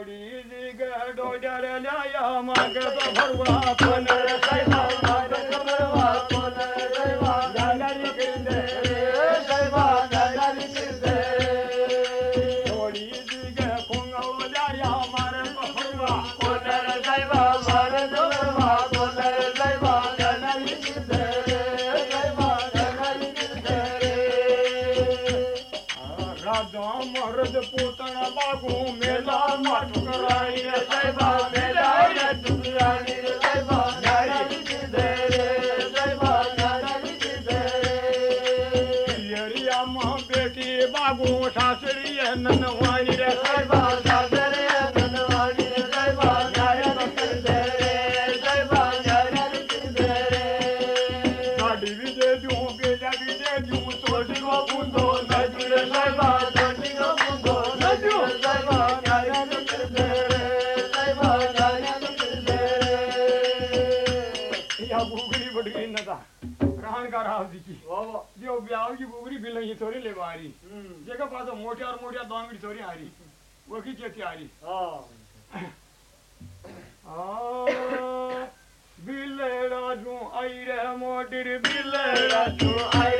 मोड़ी गढ़ो डर लाया मग भरुआ पन सैमा પૂતણ માગું મેલા માં ઠુકરાઈ રે સાહેબા મેલા રે ઠુકરાઈ રે સાહેબા નારી દે રે સાહેબા નારી દે રે યરિયામાં બેટી બાગું સાસરી નનવાણી રે સાહેબા पाहतो मोठ्यावर मोठ्या दोंगडी सोरी हारी वखीच येते हारी बिलडा तू आई रे मोटीर बिलडा तू आई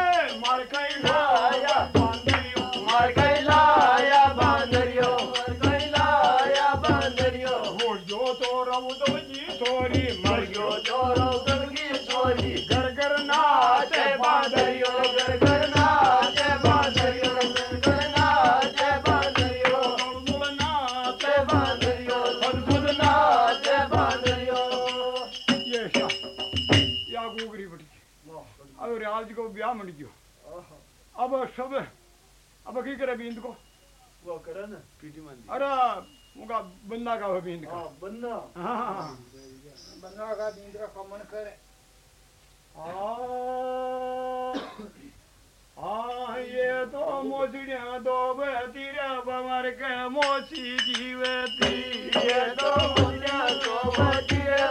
पकी करे बिंद को वो करा ना पीटी मान अरे उनका बन्ना का हो हाँ, हाँ, हाँ, का हाँ बन्ना हाँ बन्ना का बिंद का कमन करे। आ ये तो मोजड़िया दो बेतीरा बमर के मोची जीवती। ये तो मोजड़िया दो बेतीरा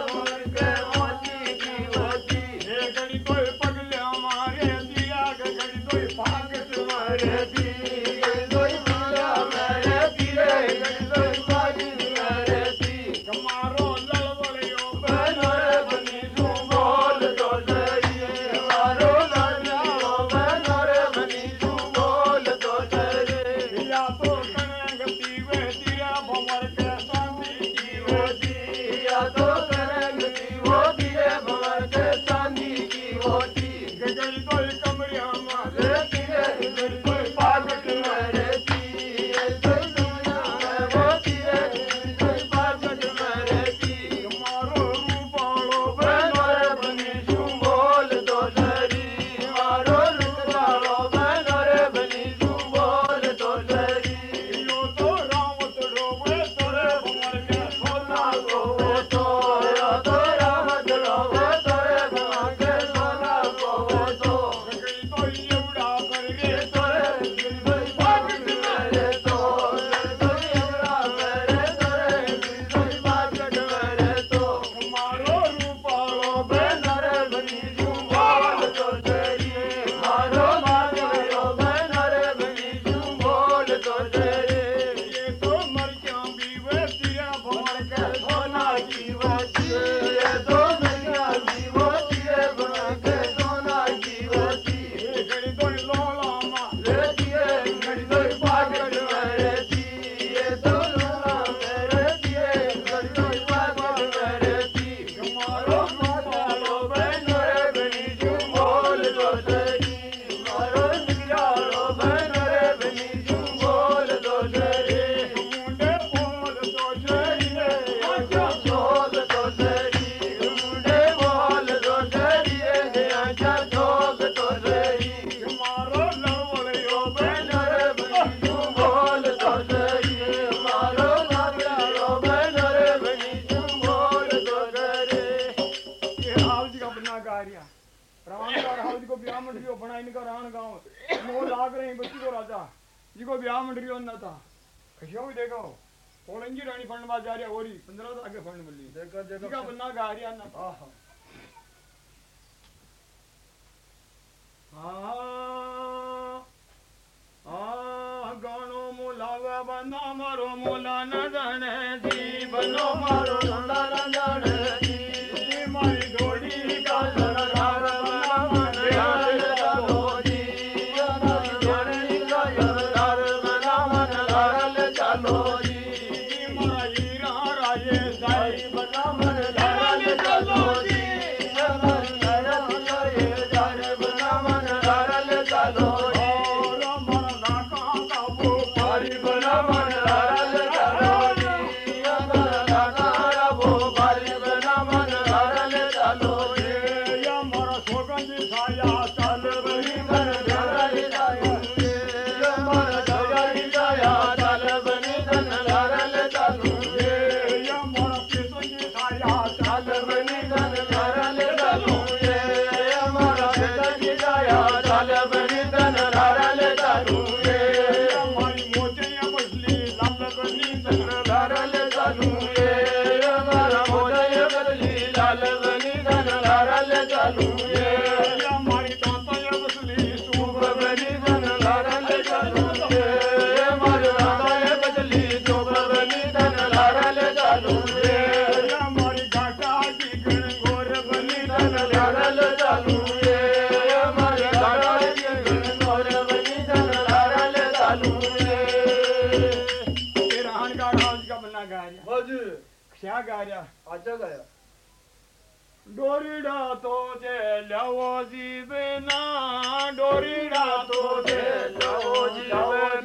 बोलो न जाने जीवनो मारो। gaya acha gaya dorida to je lawo jibna dorida to je lawo jibna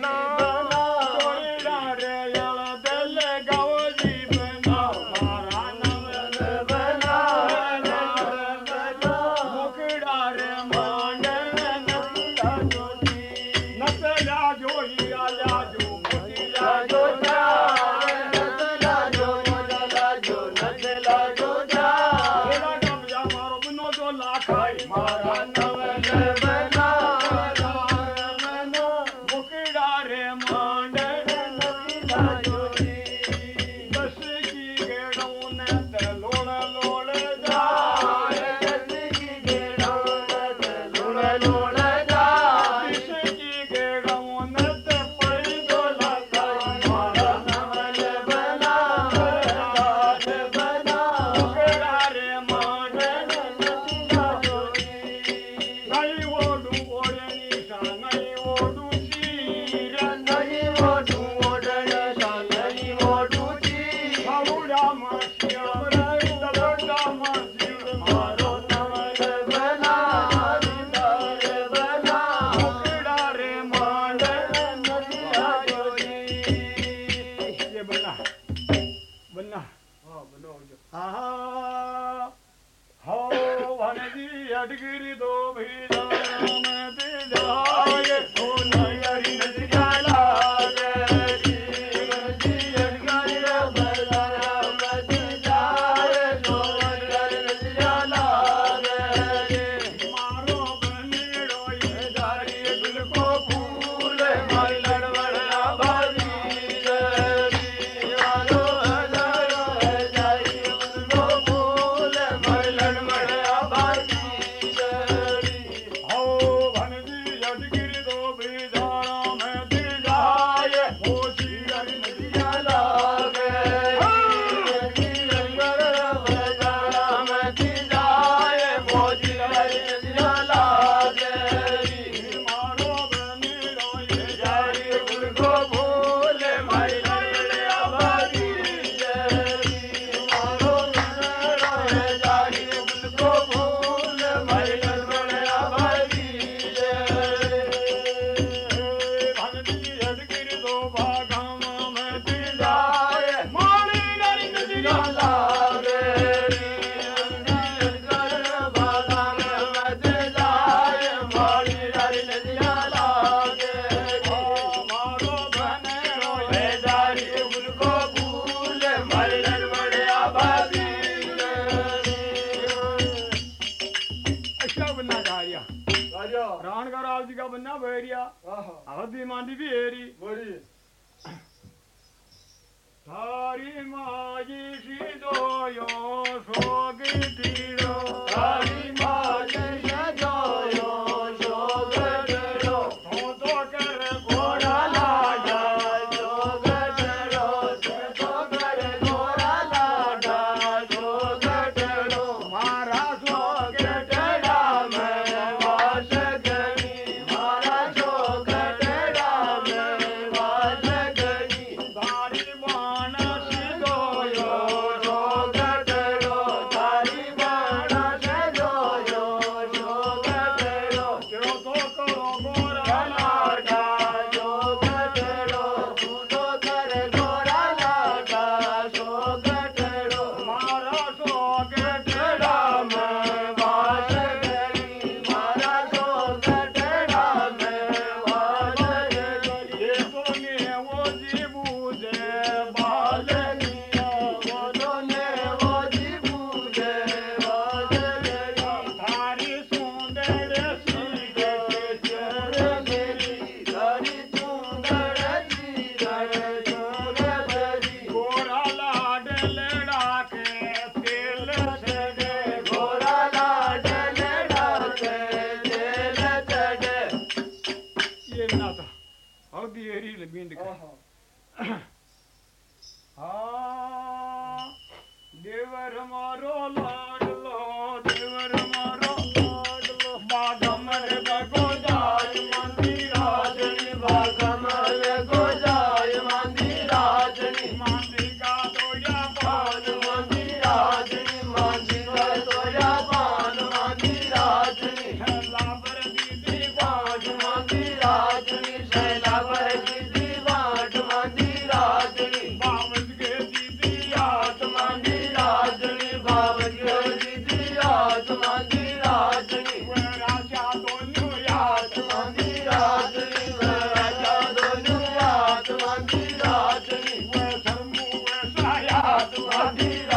Adira.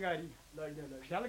लाड्या गारी लाड्या लाड्या ख्याल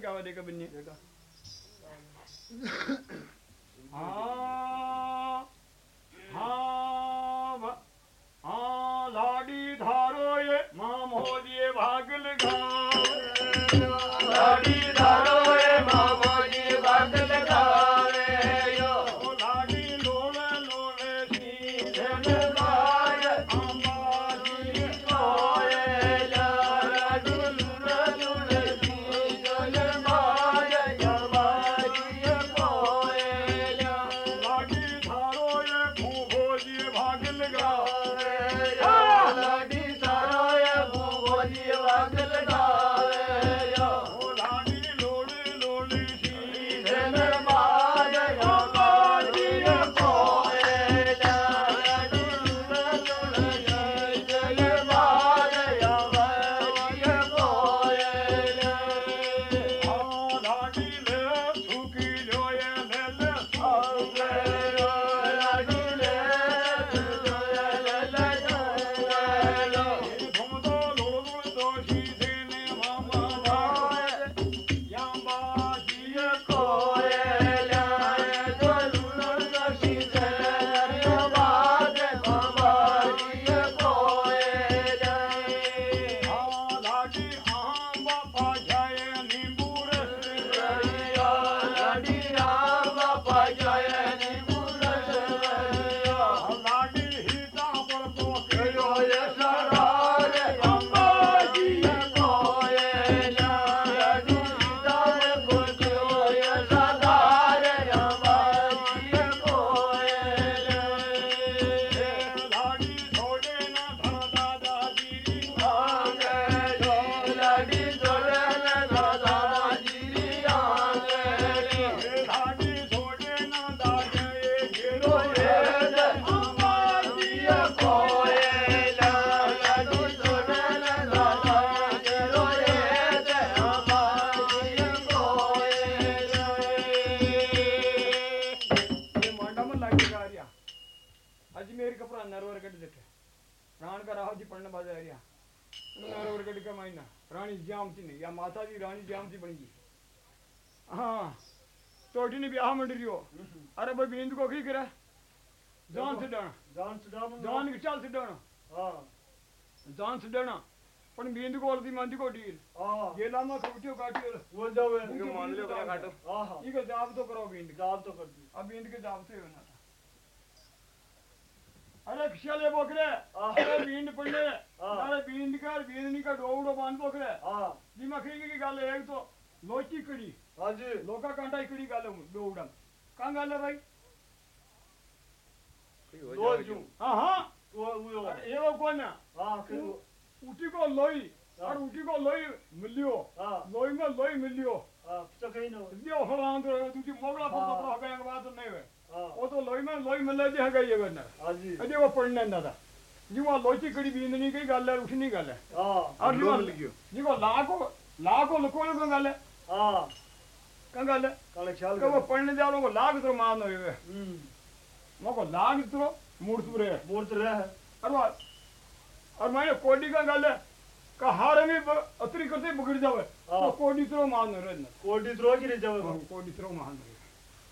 रानी जामती बन गई। हाँ तोटी ने ब्याह मंड रही हो। अरे भाई बिंद को की करे? जान से डर जान छुड़ा जान की चल से डर हाँ। जान से डर पण बिंद को अलती मंदी को डील। हाँ। ये लामा कबूटियो काटियो वो जाओ इनके मान लियो करा काटो? हाँ हाँ। इको जाब तो करो बिंद। का तो कर दी अब बिंद के जाब से होना अरे खियाले बोकरे हाँ। अरे बिंद पड़ले हाँ। अरे बिंद का बिंदनी का डोवड़ो बाँध बोकरे हाँ। दिमाग की गल एक तो लोची कड़ी। हाँ जी। लोका कांटा इकड़ी गल डोवड़म कहाँ गल है भाई। दो जू। हाँ हाँ। वो वो। ये वो कौन है? हाँ उठी को लोई हाँ। और उठी को लोई मिलियो। हाँ। लोई में लोई मिलियो। हाँ तो कहीं ना दियो हलान तो तुझी मोगला पर हाँ। तो गए बात नहीं है। हाँ। वो तो लोई में लोई मिले जे गई है वरना हाँ जी। अजे वो पढ़ने ना था जी वो लोची कड़ी बींदनी की गल है उठनी गल है। हाँ। और जी वो जी वो लाखो लाखो को गल है। हाँ। का गल है? काले ख्याल कि वो पढ़ने जा रहा को लाग तो मान होवे हम्म। मको लाग तो मूर्त रे मूर्त है। और वो और मैंने कोडी का गल है का हार में अतरी करते बिगड़ जावे। हाँ। तो कोडी तो मान रे। कोटी तो की रह जावे। कोडी तो मान रे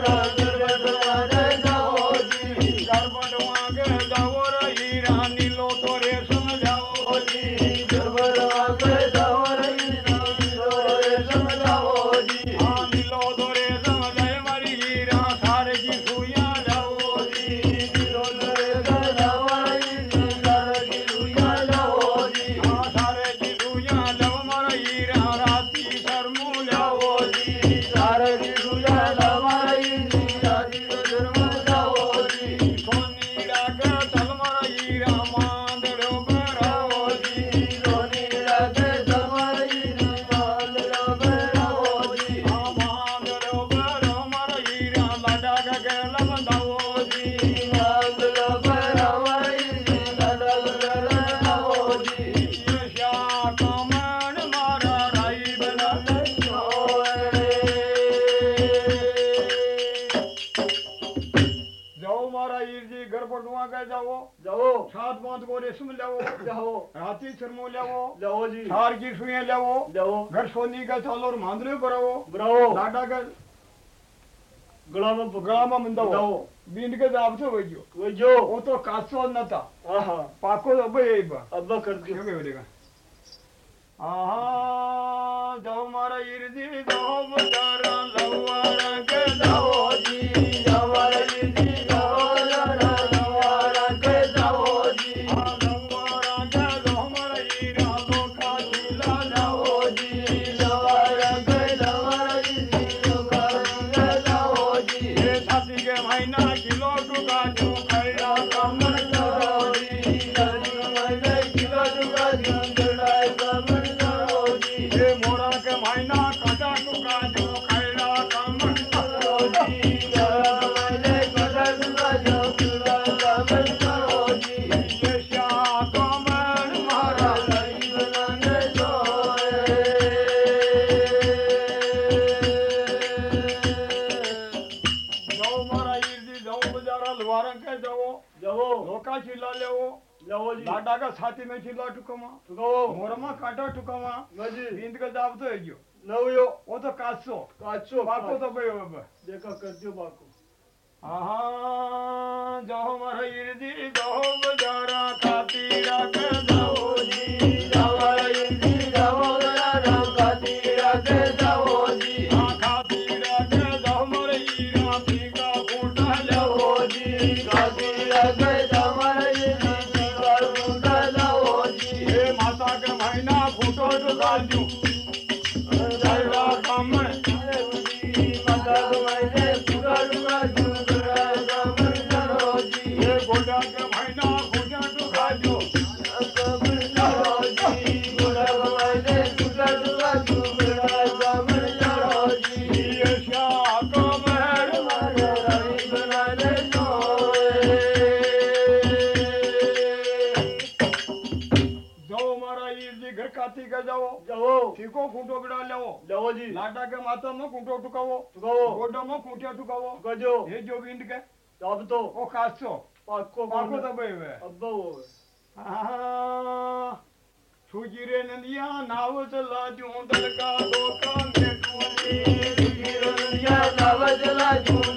बजारा हाथी शर्मो लाओ जाओ जी। थार की सुइयाँ लाओ जाओ घर सोनी का चाल और मांदरे कराओ ब्रावो लाडा का गला में गला में मंदाओ। जाओ बींद के जाब से वही वो जो वो तो कासो न था हाँ हाँ पाको तो भाई यही बा अब्बा कर दियो क्या बोलेगा आहा जाओ मारा इर्दी जाओ बजारा लवारा के जाओ जी साथी में चिल्ला टुकमा जाओ मोरमा काटा टुकमा मजी बींद का जाब तो है जो नवयो वो तो काचो काचो बाको तो भाई बाबा देखा कर दियो बाको। आहा जाओ मारा ठीको खूंटो बिड़ा लेवो લેવો જી लाडा के माथा में खूंटो टुकावो ચુકાવો गोडो में खूंटिया टुकावो ચુકાજો हे जो बिंद के अब तो ओ कासो પાકો पाको કોણ तो बे वे અબ્બા હોવે छुजीरे नदिया नाव चला दूं दलका दो काम में टूटी ये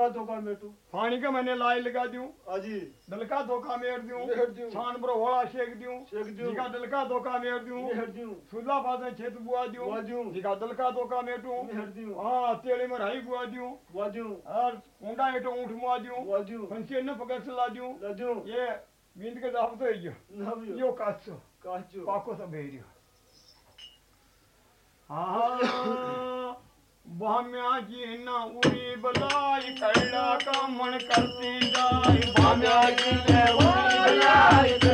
नलका धोखा मेटू पानी का मैंने लाई लगा दियो अजी हाँ नलका धोखा मेर दियो छान पर होड़ा शेक दियो शेक दियो जिका नलका धोखा मेर दियो मेर दियो सुला बाजे खेत बुआ दियो बुआ दियो जिका नलका धोखा मेटू। मेर दियो हाँ तेले में राई बुआ दियो बुआ दियो और कोंडा एटो ऊँट मुआ दियो बुआ दियो पंचे ने पकड़ से ला दियो ला दियो ये मींद के दाब तो है। यो काचो। काचो। पाको सब भेरियो। हाँ। भाम्या जी ना उड़ी बलाई कैला का मन करती जाए। भाम्या जी ने उड़ी बलाई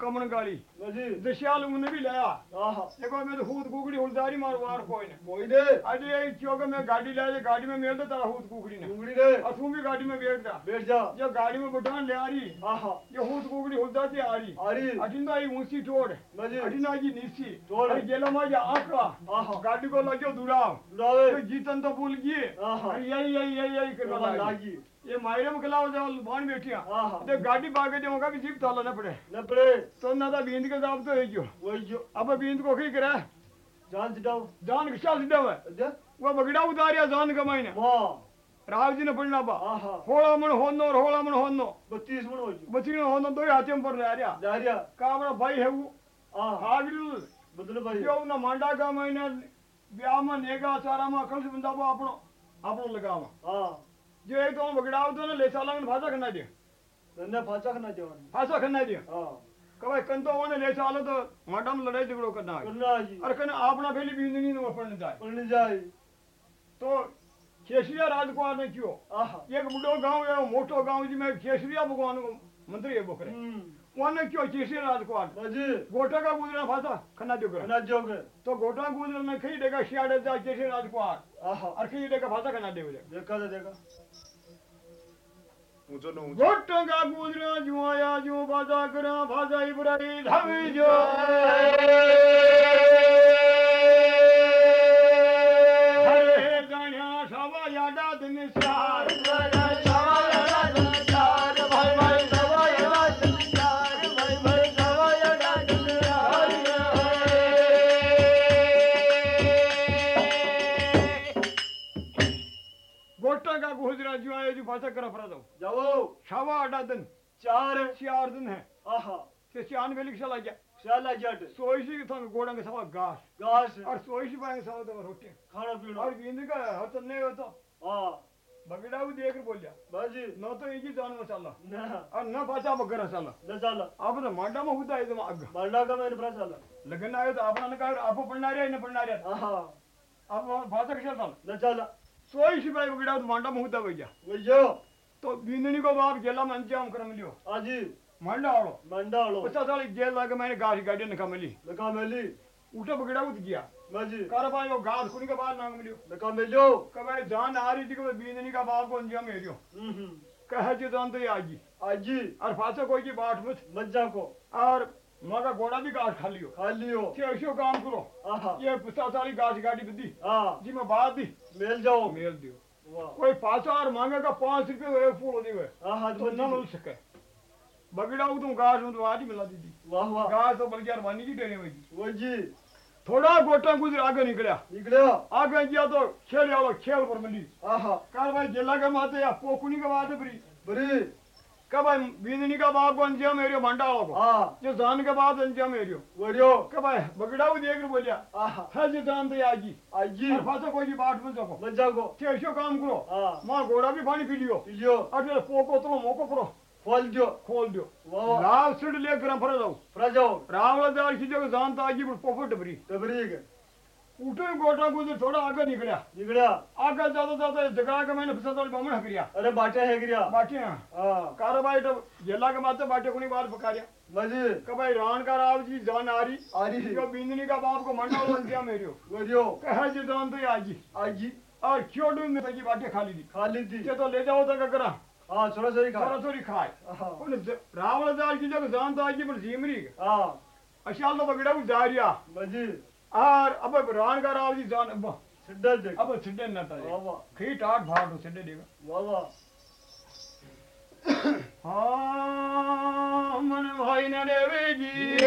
जानते ही दशियालूंगने भी लाया। देखो मैं तो हूद कुकड़ी हुलदारी मारवार कोई ने। मोई दे अरे ये चौक में गाड़ी लाए गाड़ी में मेल दे तारा हूद कुकड़ी ने। कुकड़ी दे। और तू भी गाड़ी में बैठ जा। बैठ जा। जो गाड़ी में बटान ले आ रही आहा। ये हूद कुकड़ी हुलदार की आ रही आ रही। अजिन आई ऊँची टोड़ अजिन आई नीची। टोड़ अरे गेला मा जा आका आहा। गाड़ी को लगे दूरा दुरावे। तो जीतन तो भूल गई अरे यही यही यही यही करवा लागी। ये मायरे में खिलाओ जाओ बाण बैठिया। तो गाड़ी बागे जाऊँगा भी जीप ताला न पड़े। न पड़े। तो ना था बींद के दाब तो है जो। वो जो। अब बींद को की करे? जान सिटाओ जान के चल सिटाओ है। अच्छा। वो बगड़ा उतारिया जान का मायने। वाह। राव जी ने पढ़ना बा। होला मन होनो और होला मन होनो। बत्तीस मन हो जो। बत्तीस होनो दो हाथे पर नारिया नारिया का हमारा भाई है वो। हागिल बदल भाई। यो ना मांडा का मायने ब्याह में नेगा चारा में कल से बंदा बा अपनो अपनो लगावा। हाँ जो एक तो बगड़ा तो ना ले साला में करना दे भाषा करना दे। भाषा करना दे। हाँ કવાય કન તો ઓને લેતા આલો તો માટામ લડાઈ ઝઘડો કરના કરનાજી અરે કને આપણા પેલી બીંદની નો પણ જાય પણ જાય તો કેશરીયા રાજકુમાર ને કયો એક બુડો ગાંવ એવો મોટો ગાંવ જી મેં કેશરીયા ભગવાન મંત્રી એ બોકરે કોને કયો કેશરીયા રાજકુમાર ગોટા કા ગુજરા ફાતા ખના જોગર ખના જોગર તો ગોટા ગુજરા ને ખઈ દેગા શિયાડે જા કેશરીયા રાજકુમાર આહા અર ખઈ દેગા ફાતા ખના દેવ દેખા દેખા ऊंचो नो जो आया जो बाजा करा बाजा इब्राहिम धावी जो। पाचा करा फरा जाओ जाओ। छावा आटा दिन। चार। चार दिन है। आहा। से चान वेली चला जा शाला जट सोईसी के थाने गोड़ा के सवा गास गास और सोई सोईसी पाए सवा तो रोटी। खाना पीना। और बींद का हत तो नहीं होता। हाँ। बगड़ा भी देख बोल जा बस न तो ये जी जान मसाला। ना। और न पाचा बगड़ा साला न साला। आप तो मांडा में हुदा है तो आग मांडा का मेरे पर साला। लगन आयो तो आपने कहा आप पढ़ना रे न पढ़ना रे हाँ? आप भाषा के साथ न चला सोई સિપાઈ बगड़ा तो મુહતા વઈ भैया। વઈ ગયો તો બિંદની કો બાપ જેલા માં અંજામ કરમ લ્યો હાજી માંડા વાળો માંડા વાળો પચાસ વાળી જેલ લાગે મેં ગાડી ગાડી નકા મળી उठा बगड़ा उठ गया। हाँ कर भाई वो गाद कुनी का बाल नाम मिलियो। लका मिलियो। कबे जान आ रही थी कबे बींदनी का बाप को अंजिया मेरियो हम्म, हम्म। कह जी जान तो आजी हाँ आजी और फासे कोई की बाट मत मज्जा को। और माँ का घोड़ा भी गाठ खा लियो। खा लियो। ऐसे काम करो। हाँ, ये पुस्ता सारी गाछ गाड़ी बुद्धि जी मैं बात दी। मेल जाओ। मेल दियो। कोई पासा और मांगेगा पाँच रुपए एक फूल हाँ तो न मिल सके। बगड़ा हो तुम में तो आज मिला दीदी वाह वाह। गाज तो बल्कि अरमानी की डेरे में वो जी। थोड़ा गोटा गुजर आगे निकलिया। निकले आगे गया तो खेल वाला खेल पर मिली। आहा। कल भाई जिला के माते या पोकुनी के माते बरी बरी कब बींदनी का बाप को अंजाम एरियो मंडा वाला को। हाँ। जो जान के बाद अंजाम एरियो वरियो कब भाई बगड़ा हूँ देख बोलिया। आहा। है जी जान तो आजी आजी और फांसे कोई की बाट में सको मज्जा को ते काम करो। हाँ। माँ घोड़ा भी पानी पी लियो। पिलियो और फिर पोको तो मोको करो। खोल दियो। खोल दियो। वाह। सिड ले गरम फरे जाओ फ्रा जाओ रावला दार की जगह जानता आगी पर पोफट भरी तबरी के। उठे गोटा गुजर थोड़ा आगे निकला। निकला। आगे जाता जाता जगह के मैंने फिसल बमन हकरिया अरे बाटे है गिरिया। बाटे हैं। कारवाई तो जेला के माते बाटे कोनी बात पकारिया मजी कि भाई रान का राव जी जान आ रही आ रही जो बिंदनी का बाप को मंडा लो दिया मेरियो वरियो कहे जी जान तो आजी आजी और क्यों डू में तकी बाटे खाली दी खाली थी। ये तो ले जाओ तक करा हाँ छोरा छोरी खा थोड़ा थोड़ी खाए हाँ रावण दार की जगह जानता आजी पर जीमरी। हाँ। अशाल तो बगड़ा जारिया मजी और अब रान का राव जी जान अब सिड्डा देख। अब सिड्डे न था वाह वाह। खीट आठ भाट सिड्डे देगा। वाह वाह। हाँ मन भाई न देवे जी।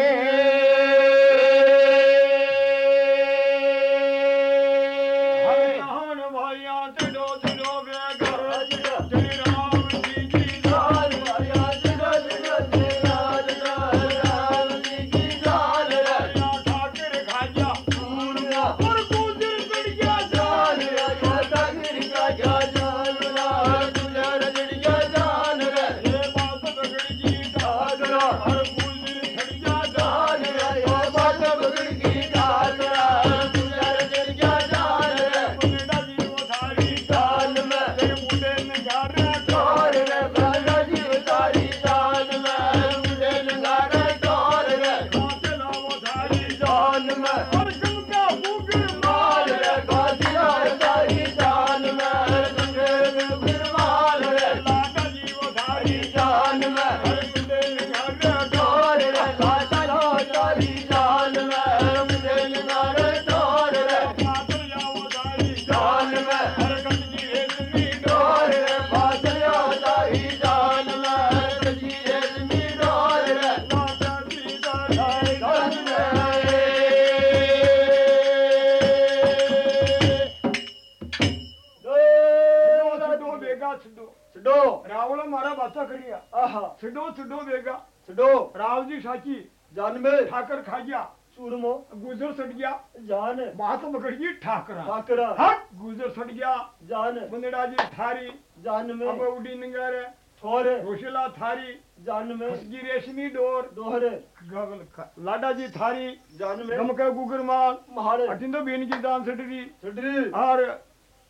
ठाकर खा गया चूरमो। गुजर सट गया। जान। बात पकड़िए ठाकर। ठाकर। हट गुजर सट गया। जान। मुंदड़ा जी थारी। जान में। अब उड़ी निंगर थोर। रोशिला थारी। जान में। उसकी रेशमी डोर। डोर गगल लाडा जी थारी। जान में। गमके गुगर माल। महारे। अटिन तो बेन की दान सटरी सटरी। और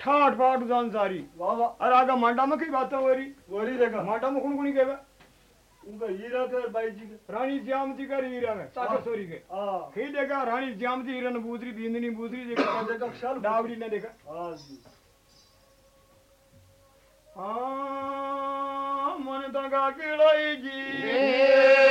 ठाट पाट जान सारी। वाह वाह। और आगा मांडा में की बात हो रही हो रही रहेगा मांडा में कौन कौन कहवा उनका हीरा कर भाई जी का। रानी ज्यामती का हीरा में ताकत सोरी के। हाँ। कहीं देखा रानी ज्यामती हीरन बूदरी बिंदनी बूदरी देखा देखा शाल डावरी ने देखा। हाँ जी। हाँ मन दगा किड़ाई जी।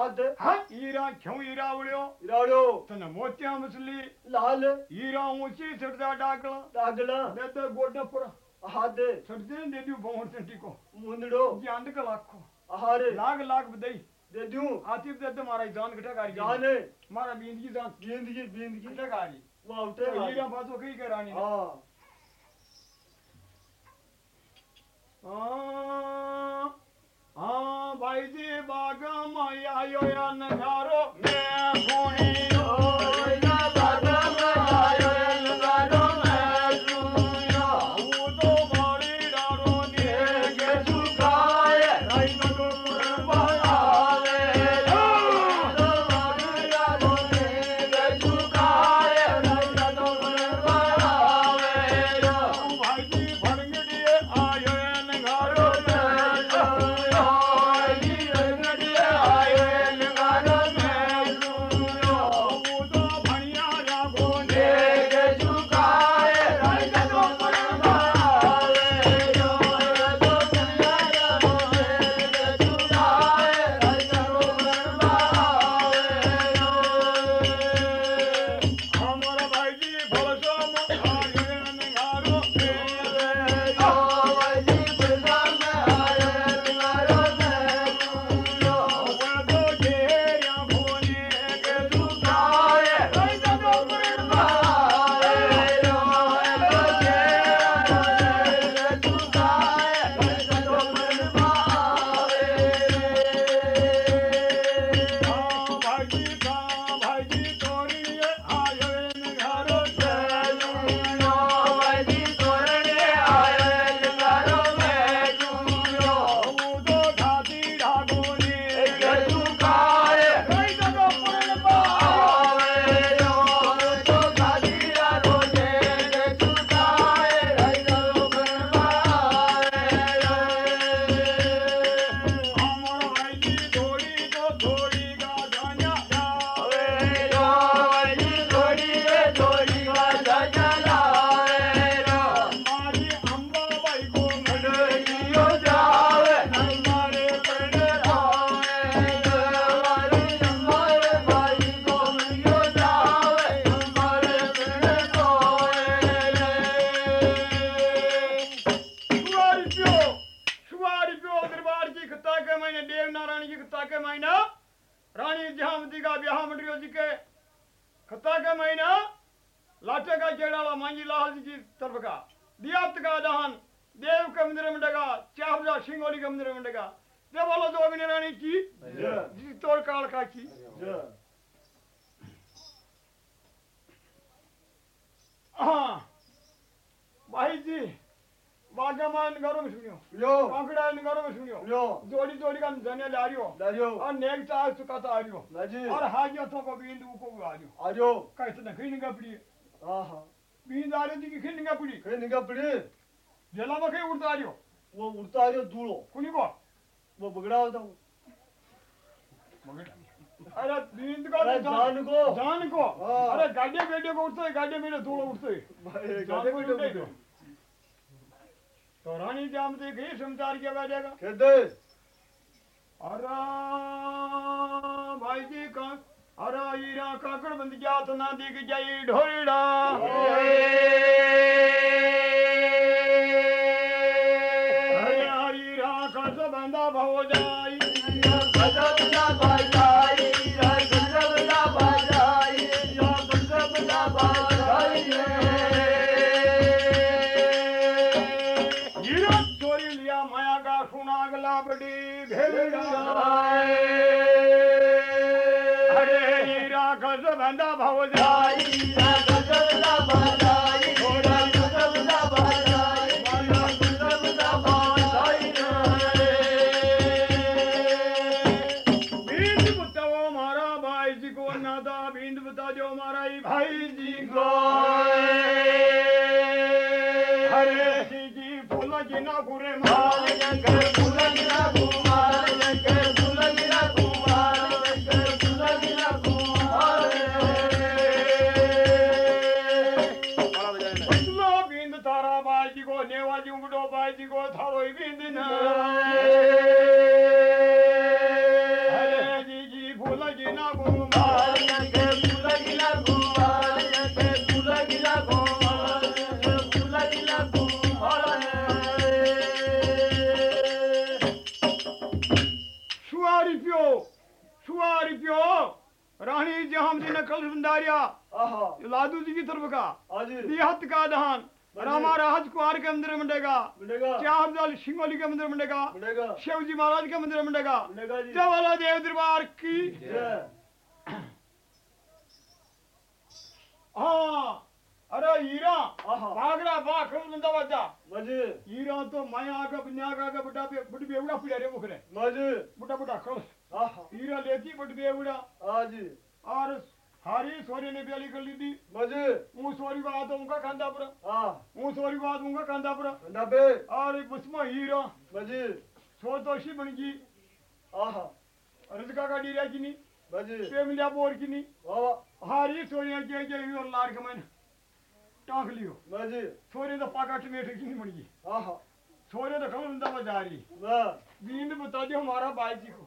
ईरा हा हीरा क्यों हीरा उड़ियो हीराड़ो तने मोतिया मछली लाल ईरा ऊँची सरदा डागला डागला मैं तो गोडा पुरा हाद सरदे ने दियो बहुत सेंटी को मुंडो जान का लाखो आहारे लाख लाख बताई दे दियो आतिफ दे तो मारा जान घटा कारी जान है मारा बींद की जान बींद की बींद की घटा कारी वाह उठे हीरा बात हो गई करानी हाँ Ah हाँ भाई जी बागा माया आयो या नजारो मैं भूणी डगा देव बोलो दो अग्नि रानी की जी तोड़ काल का की हाँ भाई जी बागमान घरों में सुनियो आंकड़ा इन घरों में सुनियो जोड़ी जोड़ी का जने ला रियो और नेक चाल चुका तो आ रियो और हाजियतों को बींद को भी आ रियो आजो कैसे न खीन का पड़ी हाँ हाँ बींद आ रही थी कि खीन का पड़ी कहीं निगाह पड़ी जला में कहीं उड़ता आ रियो वो उड़ता आ रहा धूलो। कुनी को वो बगड़ा होता हूँ। अरे बींद को अरे तो जान को। जान को? हाँ। अरे गाड़िया बेटे को उठते गाड़िया बेटे धूलो उठते भाई, जान को। तो रानी जाम से गई समाचार किया बैठेगा। अरे भाई जी कहाँ अरे हीरा काकड़ बंद गया तो ना दिख जाई हीरा कस बंदा भव जी की देहत का दहान। रामा राज कुमार के मंदिर मंडेगा। चार सिंगोली के मंदिर मंडेगा। शिव जी महाराज के मंदिर मंडेगा। जवाला देव दरबार की। हाँ अरे हीरा भागड़ा भाग खबर बंदा बजा। हीरा तो माया का बन्या का का बड़ा बे- बड़ी बेवड़ा पिड़ा रे मुखरे। बड़ा बड़ा खल हीरा लेती बड़ी बेवड़ा। और हारी सोरी ने ब्याली कर ली थी। मुँह सोरी बात उनका खांदा पर मुँह सोरी बात उनका खांदा पर और बसमा हीरा। सो दोषी बन गई। रजका का डीरा की नहीं पेमलिया बोर की नहीं हारी सोरिया के के और लाड़ के मैंने। टांक लियो। सोरे तो पाका टमेटर की नहीं बन गई। सोरे तो खबर बंदा बजा रही बींद बता दियो हमारा भाई जी को।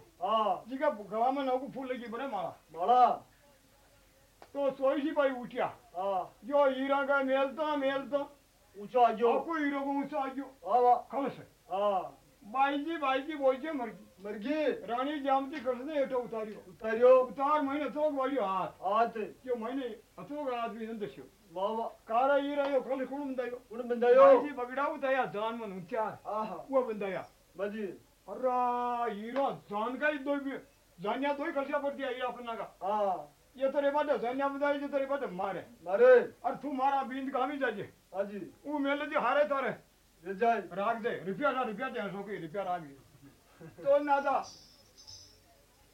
जी का गवा में नौकू फूल लगी बने मारा तो सोई सी भाई उठिया। जो हीरा का मेल तो मेल तो ऊँचा जो आपको हीरो को ऊँचा आजो। आवा खलस हाँ। बाई जी बाई जी बोल के मर गई मर्गी? रानी जामती कर दे एटो उतारियो। उतारियो? उतार महीने तो वाली हाथ। आत जो महीने अतो आदमी ने दस्यो। मावा कारा हीरा यो कल कुण बंदायो उन बंदायो बाई जी बगड़ा उताया जान मन उचार आहा वो बंदाया मजी अरे हीरा जान का ही दो जानिया तो ही खर्चा पड़ती है हीरा अपना का। हाँ। ये तो रे बाटे जानिया बंदाई जो तेरे बाटे मारे। मारे। और तू मारा बींद का भी जाजे हाजी वो मेले जी हारे तारे। रिजाई राग दे रुपया ना रुपया दे सो के रुपया राग तो नादा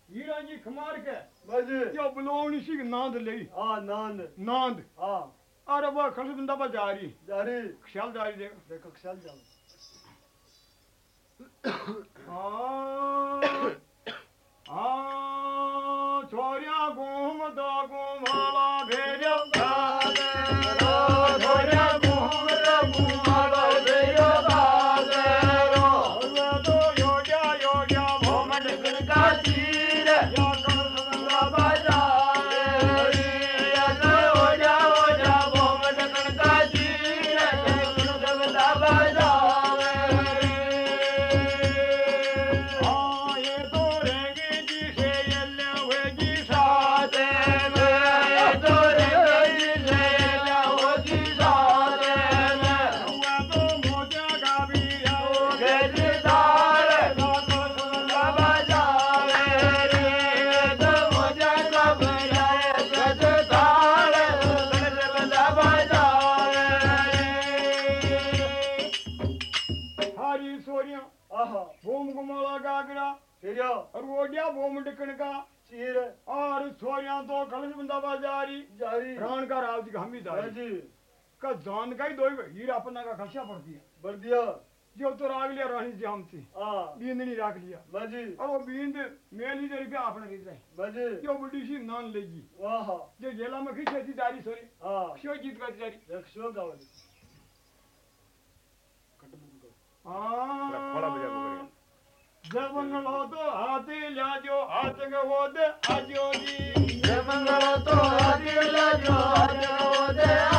हीरा जी खमार के मजी जो। बुलावनी सी नांद ले हाँ नान नांद। हाँ। अरे वो खल बंदा बा जा रही। जारी। ख्याल जा रही देख। देखो ख्याल जाओ। हाँ हाँ का का ही दो हीरा अपना का खर्चा पड़ती है बर दिया। जो तो राग लिया रानी जाम थी हाँ बींद नहीं राख लिया। मजी और वो बींद मेल ही दे रुपया अपने रह जाए मजी जो। बड़ी सी नान लेगी? वाह। जो जेला में खींचे थी दारी सोरी। हाँ। शो जीत का दारी? एक शो गावली हाँ। जब लो तो हाथी ला जो हाथ हो दे आजो जी जब मंगल तो आदिल जो आजो दे आजो जी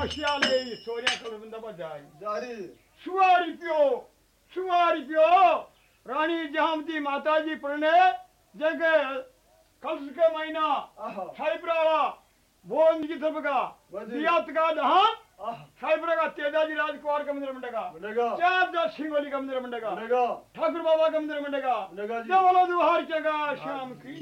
अशियाले सोरिया कलबंदा बजाई जारी। सुवारी पियो सुवारी पियो। रानी जहामती माता जी परणे जगह कल्स के महीना आहा। साइबरावा बोन की तरफ़ का दियात का दहा साइबरा का तेजाजी राजकुमार का मंदिर मंडेगा बनेगा चार दस सिंगोली का मंदिर मंडेगा ठाकुर बाबा का मंदिर मंडेगा बनेगा जी। जवलो दुहार चगा श्याम की।